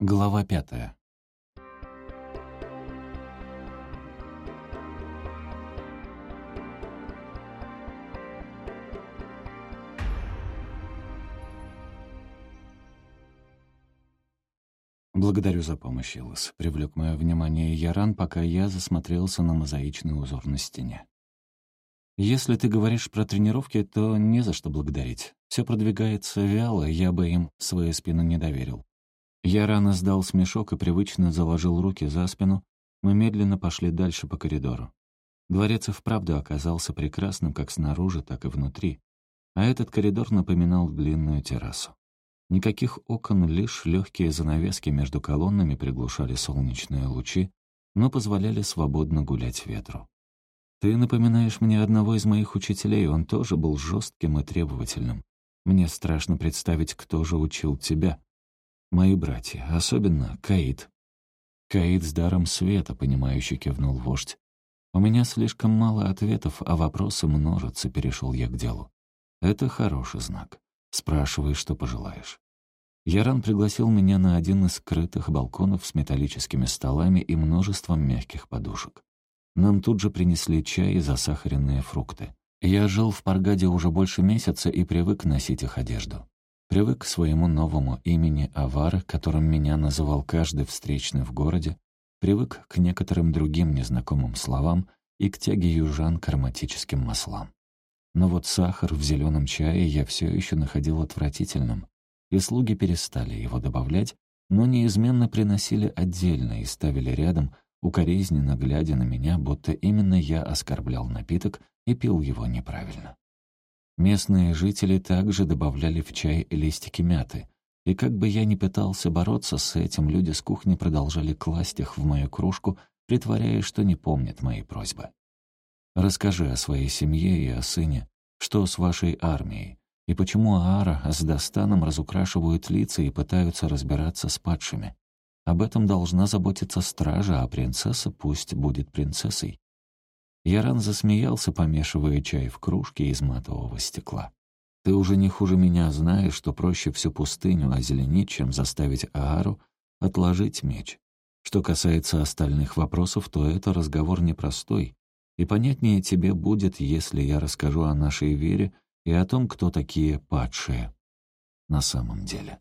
Глава пятая. «Благодарю за помощь, Илос», — привлек мое внимание Яран, пока я засмотрелся на мозаичный узор на стене. «Если ты говоришь про тренировки, то не за что благодарить. Все продвигается вяло, я бы им свою спину не доверил. Я рано сдал смешок и привычно заложил руки за спину. Мы медленно пошли дальше по коридору. Дворец и вправду оказался прекрасным как снаружи, так и внутри. А этот коридор напоминал длинную террасу. Никаких окон, лишь легкие занавески между колоннами приглушали солнечные лучи, но позволяли свободно гулять ветру. Ты напоминаешь мне одного из моих учителей, он тоже был жестким и требовательным. Мне страшно представить, кто же учил тебя. Мои братья, особенно Каид. Каид с даром света, понимающе кивнул вождь. У меня слишком мало ответов, а вопросы множатся, перешел я к делу. Это хороший знак. Спрашивай, что пожелаешь. Яран пригласил меня на один из скрытых балконов с металлическими столами и множеством мягких подушек. Нам тут же принесли чай и засахаренные фрукты. Я жил в Паргаде уже больше месяца и привык носить их одежду. Привык к своему новому имени Авары, которым меня называл каждый встречный в городе, привык к некоторым другим незнакомым словам и к тяге южан к ароматическим маслам. Но вот сахар в зеленом чае я все еще находил отвратительным, и слуги перестали его добавлять, но неизменно приносили отдельно и ставили рядом, укоризненно глядя на меня, будто именно я оскорблял напиток и пил его неправильно. Местные жители также добавляли в чай листики мяты. И как бы я ни пытался бороться с этим, люди с кухни продолжали класть их в мою кружку, притворяясь, что не помнят мои просьбы. «Расскажи о своей семье и о сыне. Что с вашей армией? И почему Аара с Достаном разукрашивают лица и пытаются разбираться с падшими? Об этом должна заботиться стража, а принцесса пусть будет принцессой. Яран засмеялся, помешивая чай в кружке из матового стекла. «Ты уже не хуже меня знаешь, что проще всю пустыню озеленить, чем заставить Аару отложить меч. Что касается остальных вопросов, то это разговор непростой, и понятнее тебе будет, если я расскажу о нашей вере и о том, кто такие падшие. На самом деле.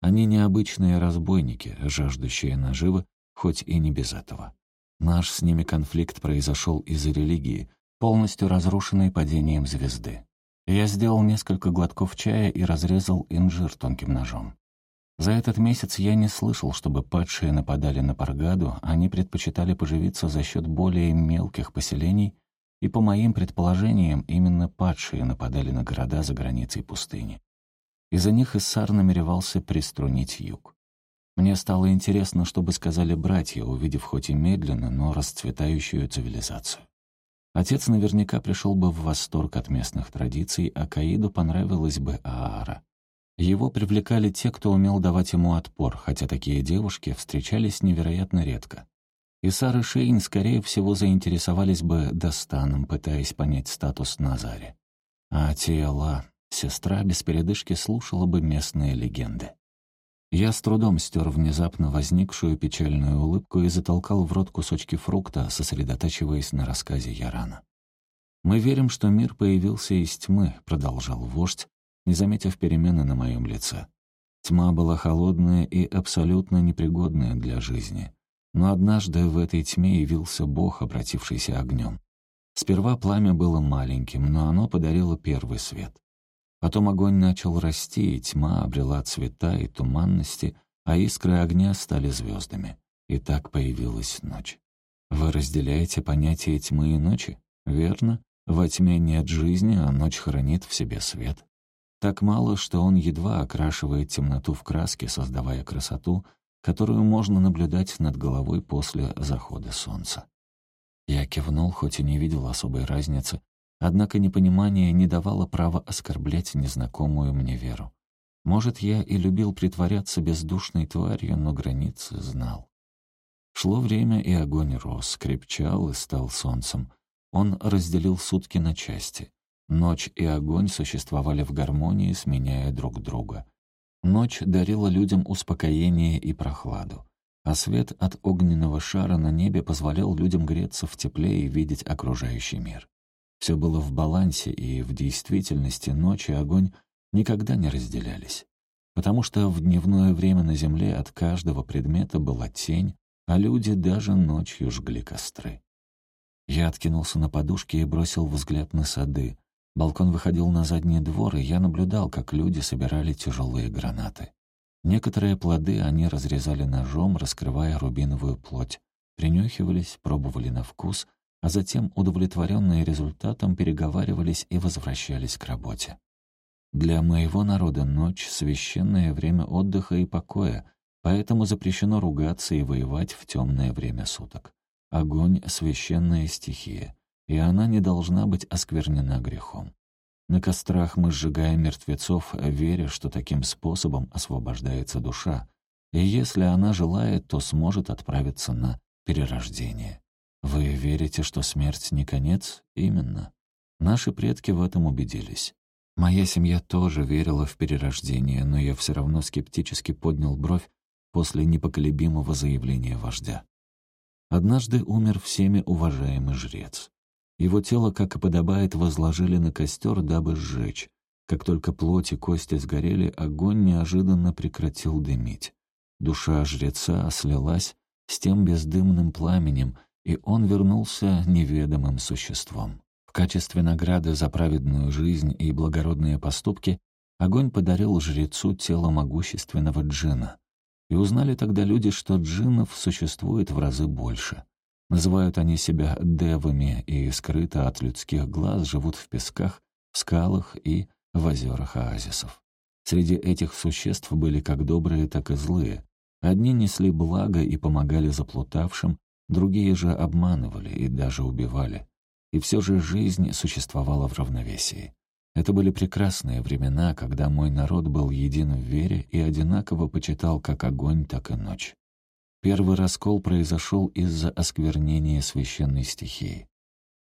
Они необычные разбойники, жаждущие наживы, хоть и не без этого. Наш с ними конфликт произошел из-за религии, полностью разрушенной падением звезды. Я сделал несколько глотков чая и разрезал инжир тонким ножом. За этот месяц я не слышал, чтобы падшие нападали на Паргаду, они предпочитали поживиться за счет более мелких поселений, и, по моим предположениям, именно падшие нападали на города за границей пустыни. Из-за них Иссар намеревался приструнить юг. Мне стало интересно, что бы сказали братья, увидев хоть и медленно, но расцветающую цивилизацию. Отец наверняка пришел бы в восторг от местных традиций, а Каиду понравилась бы Аара. Его привлекали те, кто умел давать ему отпор, хотя такие девушки встречались невероятно редко. И Сара Шейн, скорее всего, заинтересовались бы Достаном, пытаясь понять статус Назари. А Тиэла, сестра, без передышки слушала бы местные легенды. Я с трудом стер внезапно возникшую печальную улыбку и затолкал в рот кусочки фрукта, сосредотачиваясь на рассказе Ярана. «Мы верим, что мир появился из тьмы», — продолжал вождь, не заметив перемены на моем лице. Тьма была холодная и абсолютно непригодная для жизни. Но однажды в этой тьме явился Бог, обратившийся огнем. Сперва пламя было маленьким, но оно подарило первый свет. Потом огонь начал расти, и тьма обрела цвета и туманности, а искры огня стали звездами. И так появилась ночь. Вы разделяете понятие тьмы и ночи? Верно? Во тьме нет жизни, а ночь хранит в себе свет. Так мало, что он едва окрашивает темноту в краски, создавая красоту, которую можно наблюдать над головой после захода солнца. Я кивнул, хоть и не видел особой разницы Однако непонимание не давало права оскорблять незнакомую мне веру. Может, я и любил притворяться бездушной тварью, но границы знал. Шло время, и огонь рос, крепчал и стал солнцем. Он разделил сутки на части. Ночь и огонь существовали в гармонии, сменяя друг друга. Ночь дарила людям успокоение и прохладу, а свет от огненного шара на небе позволял людям греться в тепле и видеть окружающий мир. Все было в балансе, и в действительности ночь и огонь никогда не разделялись. Потому что в дневное время на земле от каждого предмета была тень, а люди даже ночью жгли костры. Я откинулся на подушке и бросил взгляд на сады. Балкон выходил на задний двор, и я наблюдал, как люди собирали тяжелые гранаты. Некоторые плоды они разрезали ножом, раскрывая рубиновую плоть, принюхивались, пробовали на вкус, а затем, удовлетворенные результатом, переговаривались и возвращались к работе. Для моего народа ночь — священное время отдыха и покоя, поэтому запрещено ругаться и воевать в темное время суток. Огонь — священная стихия, и она не должна быть осквернена грехом. На кострах мы сжигаем мертвецов, веря, что таким способом освобождается душа, и если она желает, то сможет отправиться на перерождение. Вы верите, что смерть не конец? Именно. Наши предки в этом убедились. Моя семья тоже верила в перерождение, но я все равно скептически поднял бровь после непоколебимого заявления вождя. Однажды умер всеми уважаемый жрец. Его тело, как и подобает, возложили на костер, дабы сжечь. Как только плоть и кости сгорели, огонь неожиданно прекратил дымить. Душа жреца слилась с тем бездымным пламенем, и он вернулся неведомым существом. В качестве награды за праведную жизнь и благородные поступки огонь подарил жрецу тело могущественного джина. И узнали тогда люди, что джиннов существует в разы больше. Называют они себя девами и скрыто от людских глаз живут в песках, в скалах и в озерах оазисов. Среди этих существ были как добрые, так и злые. Одни несли благо и помогали заплутавшим, другие же обманывали и даже убивали. И все же жизнь существовала в равновесии. Это были прекрасные времена, когда мой народ был един в вере и одинаково почитал как огонь, так и ночь. Первый раскол произошел из-за осквернения священной стихии.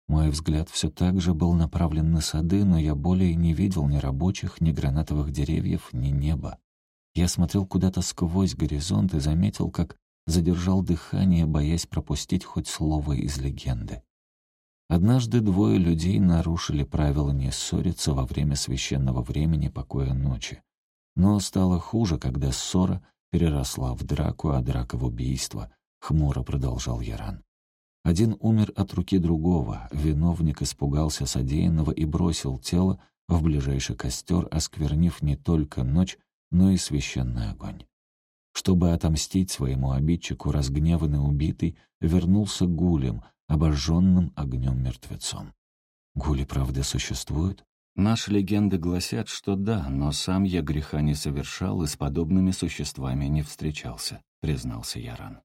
Мой взгляд все так же был направлен на сады, но я более не видел ни рабочих, ни гранатовых деревьев, ни неба. Я смотрел куда-то сквозь горизонт и заметил, как задержал дыхание, боясь пропустить хоть слово из легенды. Однажды двое людей нарушили правила не ссориться во время священного времени покоя ночи. Но стало хуже, когда ссора переросла в драку, а драка в убийство, — хмуро продолжал Яран. Один умер от руки другого, виновник испугался содеянного и бросил тело в ближайший костер, осквернив не только ночь, но и священный огонь. Чтобы отомстить своему обидчику, разгневанный убитый вернулся гулем, обожженным огнем мертвецом. Гули, правда, существуют? Наши легенды гласят, что да, но сам я греха не совершал и с подобными существами не встречался, признался Яран.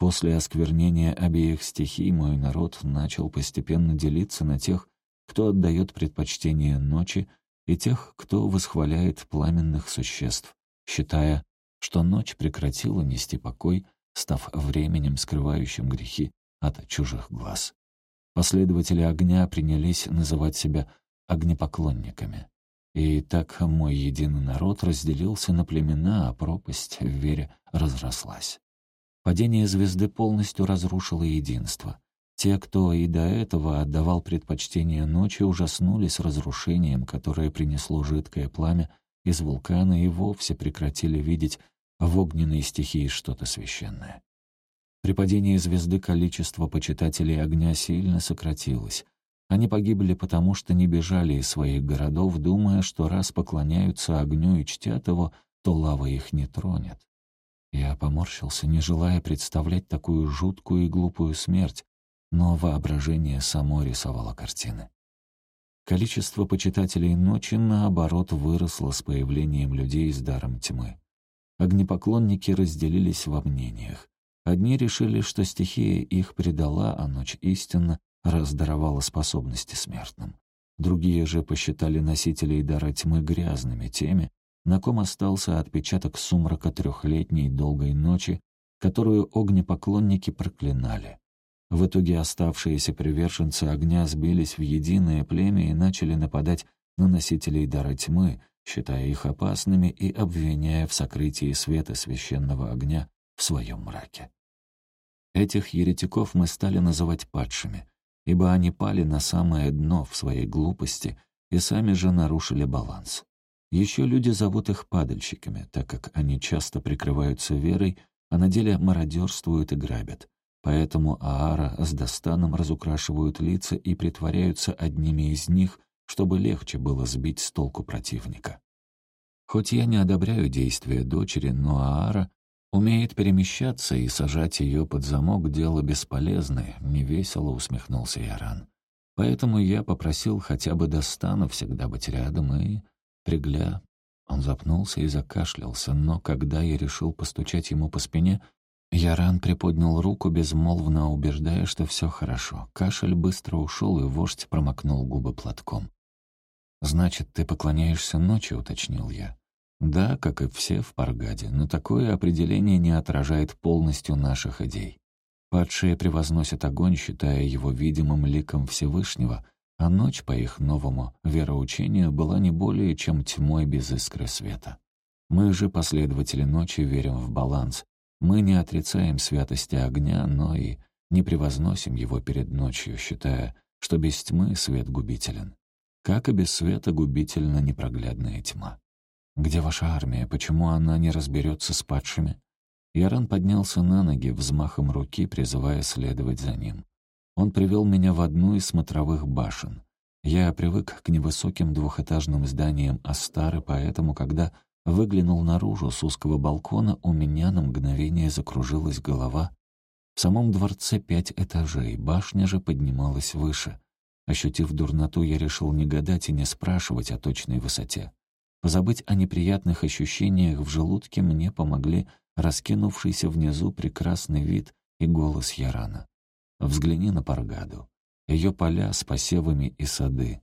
После осквернения обеих стихий мой народ начал постепенно делиться на тех, кто отдает предпочтение ночи, и тех, кто восхваляет пламенных существ, считая, что ночь прекратила нести покой, став временем, скрывающим грехи от чужих глаз. Последователи огня принялись называть себя огнепоклонниками. И так мой единый народ разделился на племена, а пропасть в вере разрослась. Падение звезды полностью разрушило единство. Те, кто и до этого отдавал предпочтение ночи, ужаснулись разрушением, которое принесло жидкое пламя из вулкана и вовсе прекратили видеть в огненной стихии что-то священное. При падении звезды количество почитателей огня сильно сократилось. Они погибли потому, что не бежали из своих городов, думая, что раз поклоняются огню и чтят его, то лава их не тронет. Я поморщился, не желая представлять такую жуткую и глупую смерть, но воображение само рисовало картины. Количество почитателей ночи, наоборот, выросло с появлением людей с даром тьмы. Огнепоклонники разделились во мнениях. Одни решили, что стихия их предала, а ночь истинно раздаровала способности смертным. Другие же посчитали носителей дара тьмы грязными теми, на ком остался отпечаток сумрака трехлетней долгой ночи, которую огнепоклонники проклинали. В итоге оставшиеся приверженцы огня сбились в единое племя и начали нападать на носителей дара тьмы, считая их опасными и обвиняя в сокрытии света священного огня в своем мраке. Этих еретиков мы стали называть падшими, ибо они пали на самое дно в своей глупости и сами же нарушили баланс. Еще люди зовут их падальщиками, так как они часто прикрываются верой, а на деле мародерствуют и грабят. Поэтому Аара с Достаном разукрашивают лица и притворяются одними из них, чтобы легче было сбить с толку противника. Хоть я не одобряю действия дочери, но Аара умеет перемещаться, и сажать ее под замок — дело бесполезное, — невесело усмехнулся Яран. Поэтому я попросил хотя бы Достана всегда быть рядом и пригля. Он запнулся и закашлялся, но когда я решил постучать ему по спине, Яран приподнял руку, безмолвно убеждая, что все хорошо. Кашель быстро ушел, и вождь промокнул губы платком. «Значит, ты поклоняешься ночи?» — уточнил я. «Да, как и все в Паргаде, но такое определение не отражает полностью наших идей. Падшие превозносят огонь, считая его видимым ликом Всевышнего, а ночь, по их новому вероучению, была не более чем тьмой без искры света. Мы же, последователи ночи, верим в баланс. Мы не отрицаем святости огня, но и не превозносим его перед ночью, считая, что без тьмы свет губителен. Как и без света губительна непроглядная тьма. «Где ваша армия? Почему она не разберется с падшими?» Яран поднялся на ноги, взмахом руки призывая следовать за ним. Он привел меня в одну из смотровых башен. Я привык к невысоким двухэтажным зданиям Астары, поэтому, когда выглянул наружу с узкого балкона, у меня на мгновение закружилась голова. В самом дворце пять этажей, башня же поднималась выше. Ощутив дурноту, я решил не гадать и не спрашивать о точной высоте. Позабыть о неприятных ощущениях в желудке мне помогли раскинувшийся внизу прекрасный вид и голос Ярана. «Взгляни на Паргаду. Ее поля с посевами и сады.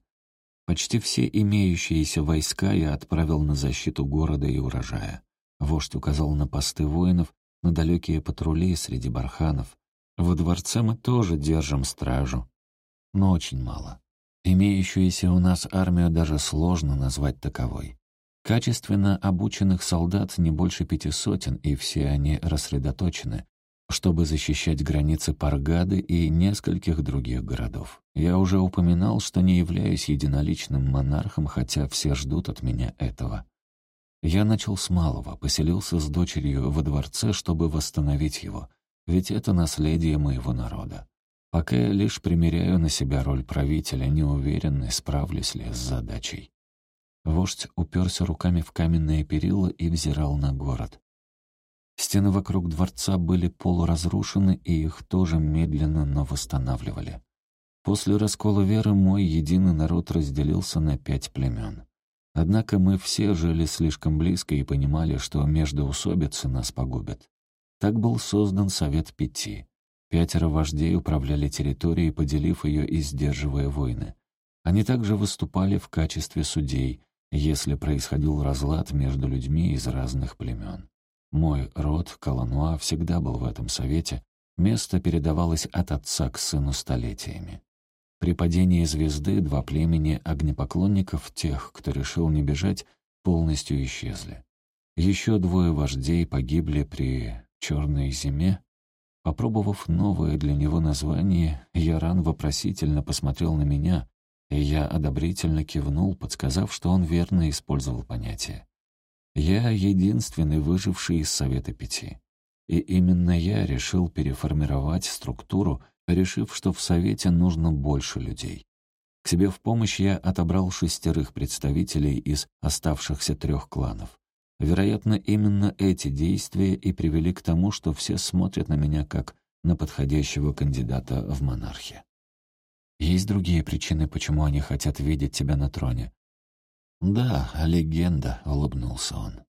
Почти все имеющиеся войска я отправил на защиту города и урожая. Вождь указал на посты воинов, на далекие патрули среди барханов. Во дворце мы тоже держим стражу, но очень мало. Имеющуюся у нас армию даже сложно назвать таковой. Качественно обученных солдат не больше пяти сотен, и все они рассредоточены, чтобы защищать границы Паргады и нескольких других городов. Я уже упоминал, что не являюсь единоличным монархом, хотя все ждут от меня этого. Я начал с малого, поселился с дочерью во дворце, чтобы восстановить его, ведь это наследие моего народа. Пока я лишь примеряю на себя роль правителя, не уверенный, справлюсь ли с задачей. Вождь уперся руками в каменные перила и взирал на город. Стены вокруг дворца были полуразрушены, и их тоже медленно, но восстанавливали. После раскола веры мой единый народ разделился на пять племен. Однако мы все жили слишком близко и понимали, что междоусобицы нас погубят. Так был создан Совет Пяти. Пятеро вождей управляли территорией, поделив ее и сдерживая войны. Они также выступали в качестве судей, если происходил разлад между людьми из разных племен. Мой род, Калануа, всегда был в этом совете, место передавалось от отца к сыну столетиями. При падении звезды два племени огнепоклонников, тех, кто решил не бежать, полностью исчезли. Еще двое вождей погибли при «черной зиме». Попробовав новое для него название, Яран вопросительно посмотрел на меня, и я одобрительно кивнул, подсказав, что он верно использовал понятие. Я единственный выживший из Совета Пяти. И именно я решил переформировать структуру, решив, что в Совете нужно больше людей. К себе в помощь я отобрал шестерых представителей из оставшихся трех кланов. Вероятно, именно эти действия и привели к тому, что все смотрят на меня как на подходящего кандидата в монархи. Есть другие причины, почему они хотят видеть тебя на троне?» «Да, легенда», — улыбнулся он.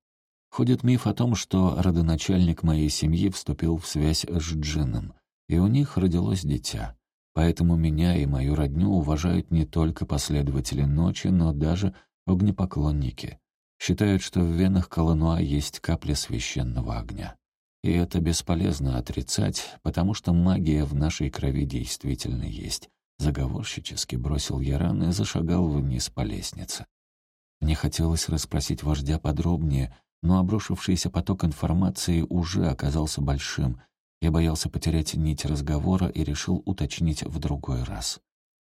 Ходит миф о том, что родоначальник моей семьи вступил в связь с Джином, и у них родилось дитя. Поэтому меня и мою родню уважают не только последователи ночи, но даже огнепоклонники. Считают, что в венах Калануа есть капля священного огня. И это бесполезно отрицать, потому что магия в нашей крови действительно есть. Заговорщически бросил Яран и зашагал вниз по лестнице. Мне хотелось расспросить вождя подробнее, но обрушившийся поток информации уже оказался большим. Я боялся потерять нить разговора и решил уточнить в другой раз.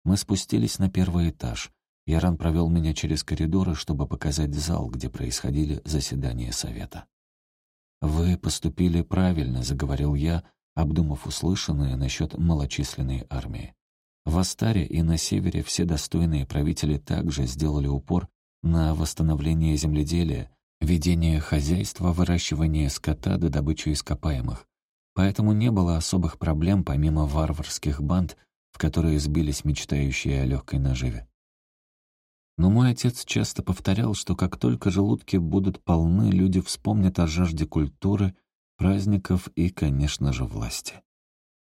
Мы спустились на первый этаж. Яран провел меня через коридоры, чтобы показать зал, где происходили заседания совета. «Вы поступили правильно», — заговорил я, обдумав услышанное насчет малочисленной армии. В Астаре и на севере все достойные правители также сделали упор на восстановление земледелия, ведение хозяйства, выращивание скота до добычи ископаемых. Поэтому не было особых проблем помимо варварских банд, в которые сбились мечтающие о легкой наживе. Но мой отец часто повторял, что как только желудки будут полны, люди вспомнят о жажде культуры, праздников и, конечно же, власти.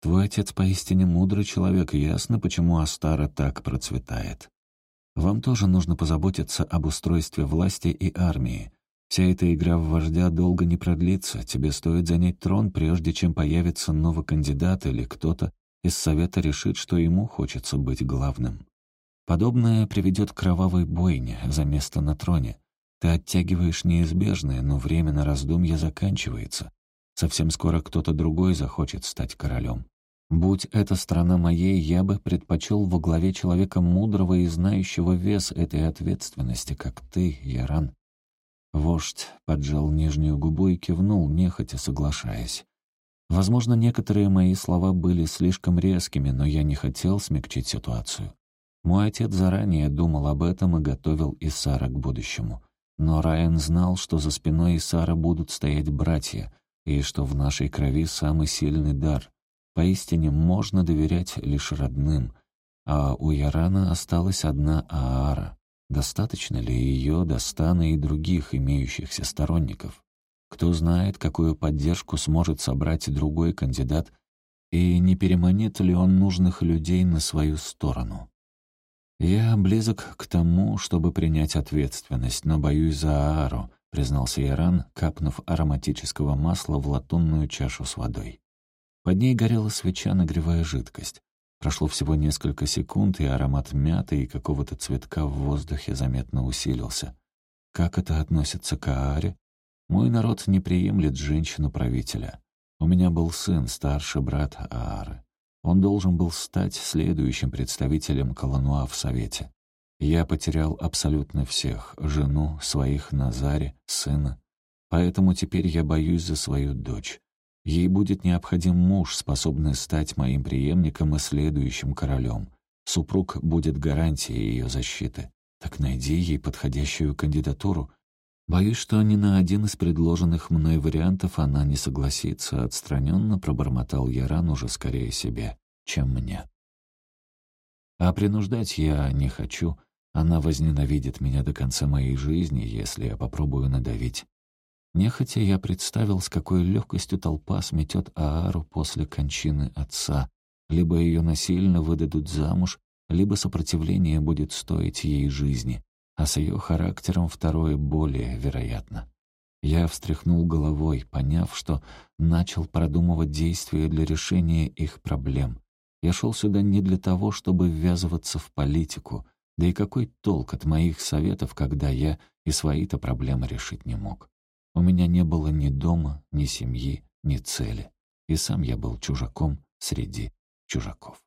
Твой отец поистине мудрый человек, ясно, почему Астара так процветает. Вам тоже нужно позаботиться об устройстве власти и армии. Вся эта игра в вождя долго не продлится, тебе стоит занять трон, прежде чем появится новый кандидат или кто-то из совета решит, что ему хочется быть главным. Подобное приведет к кровавой бойне за место на троне. Ты оттягиваешь неизбежное, но время на раздумье заканчивается. Совсем скоро кто-то другой захочет стать королем. Будь эта страна моей, я бы предпочел во главе человека мудрого и знающего вес этой ответственности, как ты, Яран. Вождь поджал нижнюю губу и кивнул, нехотя соглашаясь. Возможно, некоторые мои слова были слишком резкими, но я не хотел смягчить ситуацию. Мой отец заранее думал об этом и готовил Исара к будущему. Но Райан знал, что за спиной Исара будут стоять братья, и что в нашей крови самый сильный дар. Поистине можно доверять лишь родным. А у Ярана осталась одна Аара. Достаточно ли ее до стана и других имеющихся сторонников? Кто знает, какую поддержку сможет собрать другой кандидат, и не переманит ли он нужных людей на свою сторону? «Я близок к тому, чтобы принять ответственность, но боюсь за Аару», — признался Иран, капнув ароматического масла в латунную чашу с водой. Под ней горела свеча, нагревая жидкость. Прошло всего несколько секунд, и аромат мяты и какого-то цветка в воздухе заметно усилился. Как это относится к Ааре? Мой народ не приемлет женщину-правителя. У меня был сын, старший брат Аары. Он должен был стать следующим представителем Колонуа в Совете. Я потерял абсолютно всех — жену, своих Назаре, сына. Поэтому теперь я боюсь за свою дочь. Ей будет необходим муж, способный стать моим преемником и следующим королем. Супруг будет гарантией ее защиты. Так найди ей подходящую кандидатуру. Боюсь, что ни на один из предложенных мной вариантов она не согласится, отстраненно пробормотал Яран уже скорее себе, чем мне. А принуждать я не хочу. Она возненавидит меня до конца моей жизни, если я попробую надавить. Нехотя я представил, с какой легкостью толпа сметет Аару после кончины отца. Либо ее насильно выдадут замуж, либо сопротивление будет стоить ей жизни а с ее характером второе более вероятно. Я встряхнул головой, поняв, что начал продумывать действия для решения их проблем. Я шел сюда не для того, чтобы ввязываться в политику, да и какой толк от моих советов, когда я и свои-то проблемы решить не мог. У меня не было ни дома, ни семьи, ни цели, и сам я был чужаком среди чужаков.